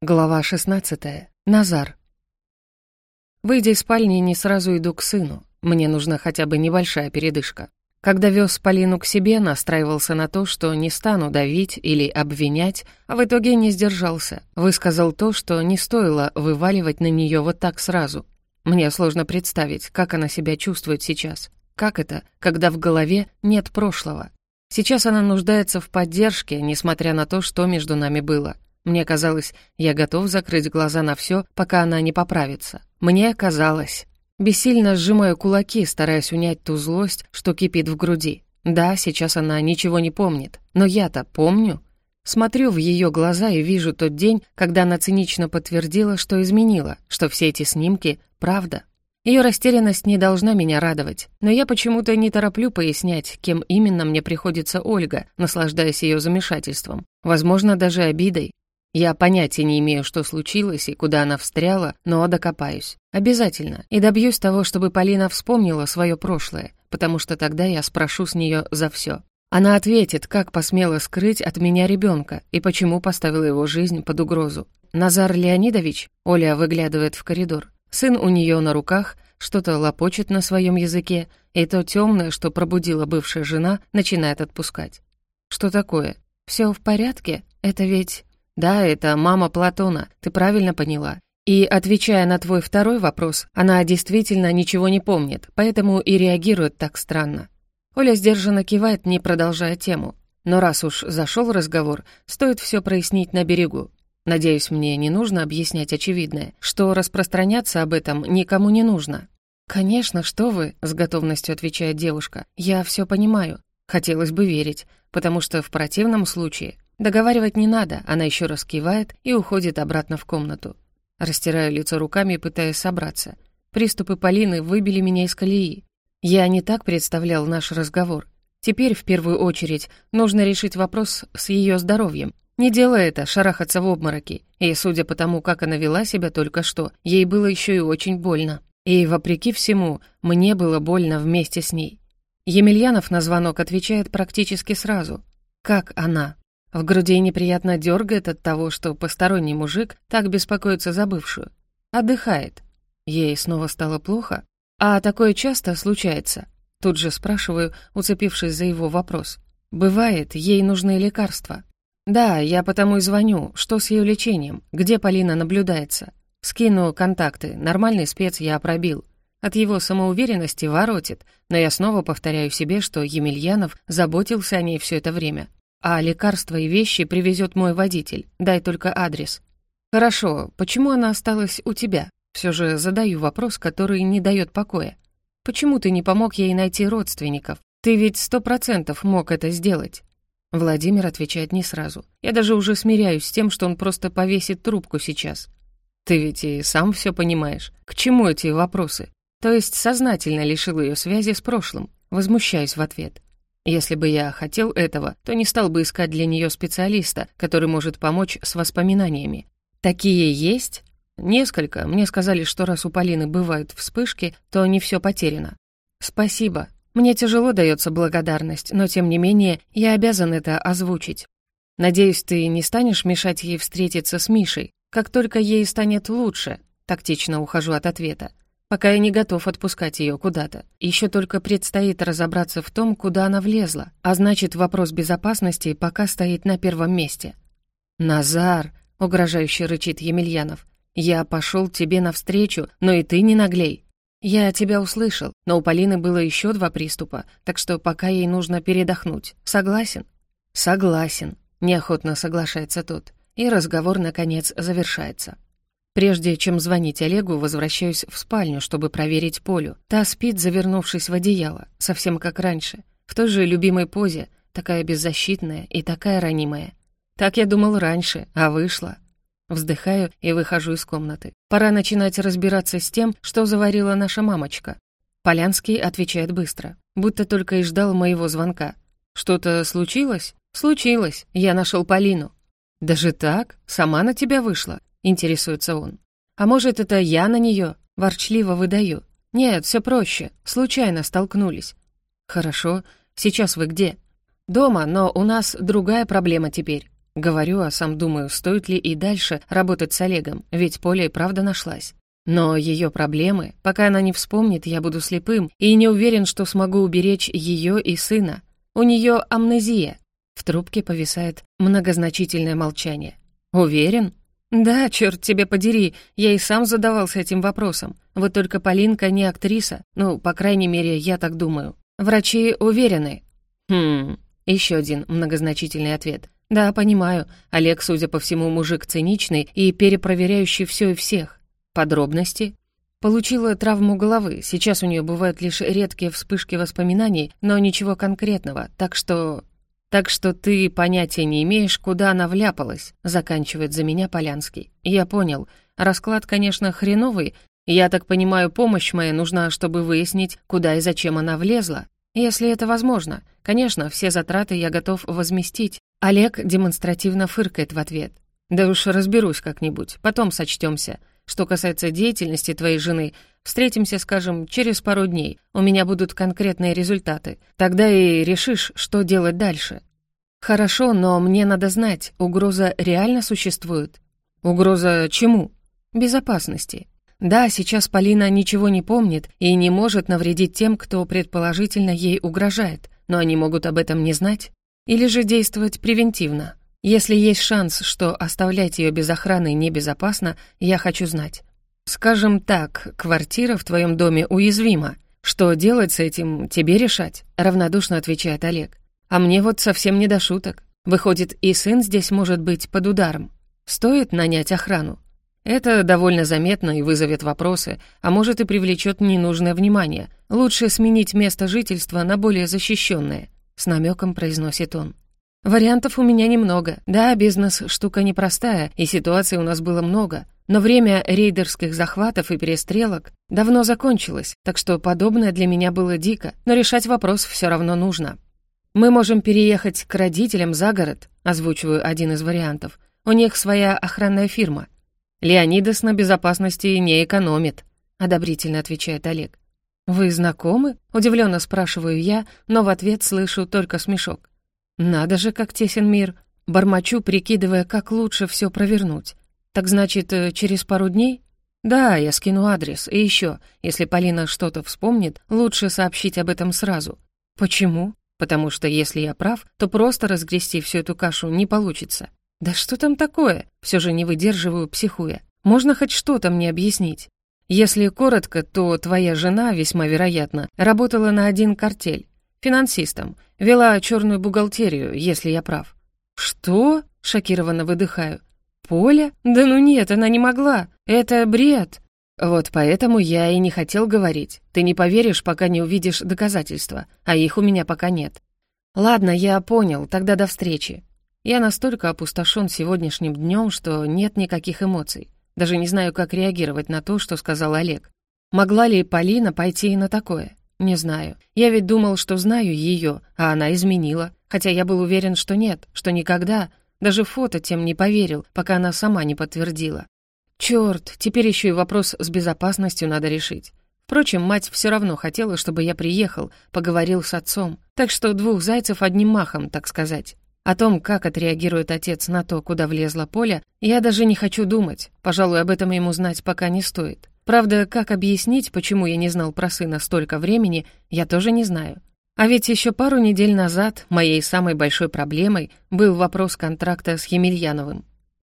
Глава 16. Назар. Выйдя из спальни, не сразу иду к сыну. Мне нужна хотя бы небольшая передышка. Когда вез Полину к себе, настраивался на то, что не стану давить или обвинять, а в итоге не сдержался. Высказал то, что не стоило вываливать на нее вот так сразу. Мне сложно представить, как она себя чувствует сейчас. Как это, когда в голове нет прошлого? Сейчас она нуждается в поддержке, несмотря на то, что между нами было — мне казалось, я готов закрыть глаза на все, пока она не поправится. Мне казалось. Бессильно сжимаю кулаки, стараясь унять ту злость, что кипит в груди. Да, сейчас она ничего не помнит, но я-то помню. Смотрю в ее глаза и вижу тот день, когда она цинично подтвердила, что изменила, что все эти снимки — правда. Ее растерянность не должна меня радовать, но я почему-то не тороплю пояснять, кем именно мне приходится Ольга, наслаждаясь ее замешательством, возможно, даже обидой. Я понятия не имею, что случилось и куда она встряла, но докопаюсь. Обязательно. И добьюсь того, чтобы Полина вспомнила свое прошлое, потому что тогда я спрошу с нее за все. Она ответит, как посмела скрыть от меня ребенка и почему поставила его жизнь под угрозу. Назар Леонидович, Оля выглядывает в коридор. Сын у нее на руках, что-то лопочет на своем языке, и то темное, что пробудила бывшая жена, начинает отпускать. Что такое? Все в порядке? Это ведь... «Да, это мама Платона, ты правильно поняла. И, отвечая на твой второй вопрос, она действительно ничего не помнит, поэтому и реагирует так странно». Оля сдержанно кивает, не продолжая тему. Но раз уж зашел разговор, стоит все прояснить на берегу. Надеюсь, мне не нужно объяснять очевидное, что распространяться об этом никому не нужно. «Конечно, что вы», — с готовностью отвечает девушка. «Я все понимаю. Хотелось бы верить, потому что в противном случае Договаривать не надо, она еще раз кивает и уходит обратно в комнату. Растираю лицо руками, пытаясь собраться. Приступы Полины выбили меня из колеи. Я не так представлял наш разговор. Теперь, в первую очередь, нужно решить вопрос с ее здоровьем. Не делая это, шарахаться в обмороки. И, судя по тому, как она вела себя только что, ей было еще и очень больно. И, вопреки всему, мне было больно вместе с ней. Емельянов на звонок отвечает практически сразу. Как она? В груди неприятно дергает от того, что посторонний мужик так беспокоится за бывшую. Отдыхает. Ей снова стало плохо? А такое часто случается? Тут же спрашиваю, уцепившись за его вопрос. Бывает, ей нужны лекарства. Да, я потому и звоню. Что с ее лечением? Где Полина наблюдается? Скину контакты. Нормальный спец я пробил. От его самоуверенности воротит, но я снова повторяю себе, что Емельянов заботился о ней все это время. А лекарства и вещи привезет мой водитель. Дай только адрес. Хорошо, почему она осталась у тебя? Все же задаю вопрос, который не дает покоя. Почему ты не помог ей найти родственников? Ты ведь сто процентов мог это сделать. Владимир отвечает не сразу. Я даже уже смиряюсь с тем, что он просто повесит трубку сейчас. Ты ведь и сам все понимаешь. К чему эти вопросы? То есть сознательно лишил ее связи с прошлым. Возмущаюсь в ответ. Если бы я хотел этого, то не стал бы искать для нее специалиста, который может помочь с воспоминаниями. Такие есть? Несколько. Мне сказали, что раз у Полины бывают вспышки, то не все потеряно. Спасибо. Мне тяжело дается благодарность, но тем не менее я обязан это озвучить. Надеюсь, ты не станешь мешать ей встретиться с Мишей. Как только ей станет лучше, тактично ухожу от ответа. Пока я не готов отпускать ее куда-то. Еще только предстоит разобраться в том, куда она влезла, а значит, вопрос безопасности пока стоит на первом месте. «Назар!» — угрожающе рычит Емельянов. «Я пошел тебе навстречу, но и ты не наглей. Я тебя услышал, но у Полины было еще два приступа, так что пока ей нужно передохнуть. Согласен?» «Согласен», — неохотно соглашается тот. И разговор, наконец, завершается. Прежде чем звонить Олегу, возвращаюсь в спальню, чтобы проверить Полю. Та спит, завернувшись в одеяло, совсем как раньше, в той же любимой позе, такая беззащитная и такая ранимая. Так я думал раньше, а вышла. Вздыхаю и выхожу из комнаты. Пора начинать разбираться с тем, что заварила наша мамочка. Полянский отвечает быстро, будто только и ждал моего звонка. «Что-то случилось?» «Случилось. Я нашел Полину». «Даже так? Сама на тебя вышла?» — интересуется он. «А может, это я на нее?» — ворчливо выдаю. «Нет, все проще. Случайно столкнулись». «Хорошо. Сейчас вы где?» «Дома, но у нас другая проблема теперь». Говорю, а сам думаю, стоит ли и дальше работать с Олегом, ведь Поля и правда нашлась. Но ее проблемы, пока она не вспомнит, я буду слепым и не уверен, что смогу уберечь ее и сына. У нее амнезия. В трубке повисает многозначительное молчание. Уверен? Да, черт тебе подери, я и сам задавался этим вопросом. Вот только Полинка не актриса, ну, по крайней мере, я так думаю. Врачи уверены. Хм, еще один многозначительный ответ. Да, понимаю, Олег, судя по всему, мужик циничный и перепроверяющий все и всех. Подробности? Получила травму головы, сейчас у нее бывают лишь редкие вспышки воспоминаний, но ничего конкретного, так что... «Так что ты понятия не имеешь, куда она вляпалась», — заканчивает за меня Полянский. «Я понял. Расклад, конечно, хреновый. Я так понимаю, помощь моя нужна, чтобы выяснить, куда и зачем она влезла. Если это возможно. Конечно, все затраты я готов возместить». Олег демонстративно фыркает в ответ. «Да уж разберусь как-нибудь, потом сочтемся. Что касается деятельности твоей жены, встретимся, скажем, через пару дней. У меня будут конкретные результаты. Тогда и решишь, что делать дальше. Хорошо, но мне надо знать, угроза реально существует? Угроза чему? Безопасности. Да, сейчас Полина ничего не помнит и не может навредить тем, кто предположительно ей угрожает, но они могут об этом не знать. Или же действовать превентивно. Если есть шанс, что оставлять ее без охраны небезопасно, я хочу знать. Скажем так, квартира в твоем доме уязвима. Что делать с этим, тебе решать, равнодушно отвечает Олег. А мне вот совсем не до шуток. Выходит, и сын здесь может быть под ударом. Стоит нанять охрану. Это довольно заметно и вызовет вопросы, а может и привлечет ненужное внимание. Лучше сменить место жительства на более защищенное, с намеком произносит он. Вариантов у меня немного. Да, бизнес — штука непростая, и ситуаций у нас было много. Но время рейдерских захватов и перестрелок давно закончилось, так что подобное для меня было дико, но решать вопрос все равно нужно. «Мы можем переехать к родителям за город», — озвучиваю один из вариантов. «У них своя охранная фирма». «Леонидас на безопасности не экономит», — одобрительно отвечает Олег. «Вы знакомы?» — удивленно спрашиваю я, но в ответ слышу только смешок. «Надо же, как тесен мир!» Бормочу, прикидывая, как лучше все провернуть. «Так значит, э, через пару дней?» «Да, я скину адрес. И еще, если Полина что-то вспомнит, лучше сообщить об этом сразу». «Почему?» «Потому что если я прав, то просто разгрести всю эту кашу не получится». «Да что там такое?» Все же не выдерживаю, психуя. «Можно хоть что-то мне объяснить?» Если коротко, то твоя жена, весьма вероятно, работала на один картель финансистом. Вела черную бухгалтерию, если я прав». «Что?» — шокированно выдыхаю. «Поля? Да ну нет, она не могла. Это бред». «Вот поэтому я и не хотел говорить. Ты не поверишь, пока не увидишь доказательства, а их у меня пока нет». «Ладно, я понял, тогда до встречи». Я настолько опустошен сегодняшним днем, что нет никаких эмоций. Даже не знаю, как реагировать на то, что сказал Олег. Могла ли Полина пойти и на такое? «Не знаю. Я ведь думал, что знаю ее, а она изменила. Хотя я был уверен, что нет, что никогда. Даже фото тем не поверил, пока она сама не подтвердила. Черт, теперь еще и вопрос с безопасностью надо решить. Впрочем, мать все равно хотела, чтобы я приехал, поговорил с отцом. Так что двух зайцев одним махом, так сказать. О том, как отреагирует отец на то, куда влезла Поля, я даже не хочу думать. Пожалуй, об этом ему знать пока не стоит. Правда, как объяснить, почему я не знал про сына столько времени, я тоже не знаю. А ведь еще пару недель назад моей самой большой проблемой был вопрос контракта с Емельяновым.